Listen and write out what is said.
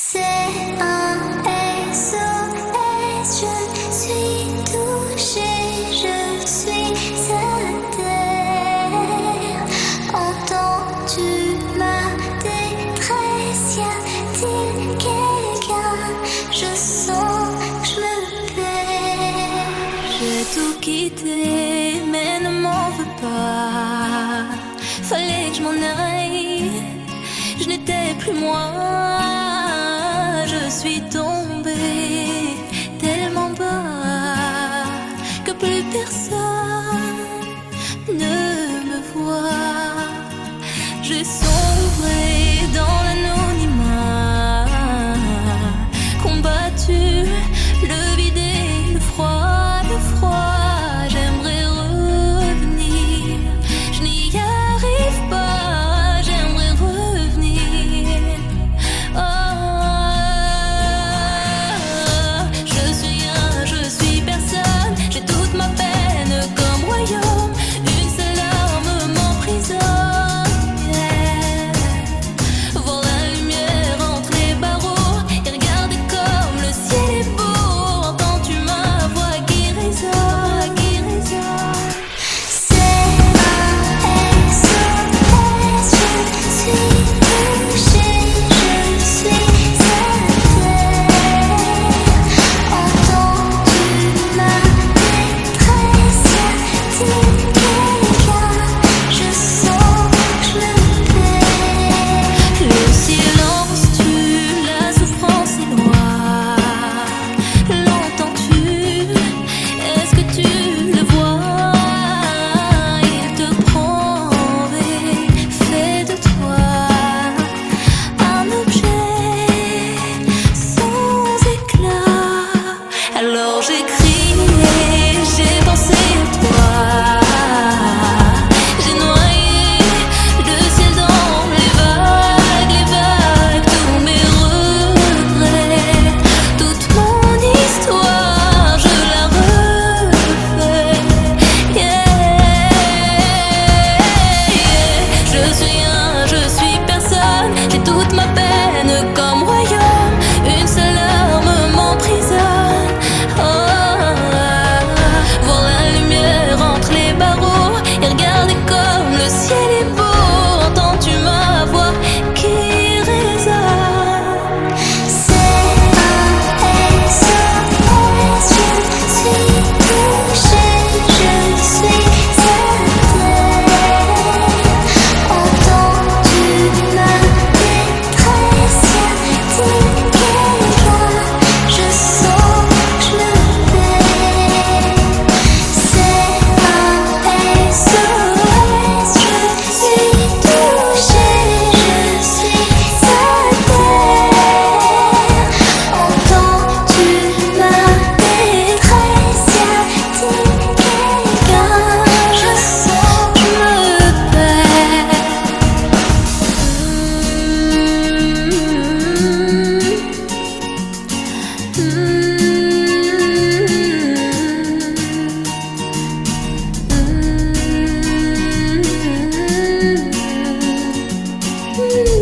C'est un SOS, je suis ton you.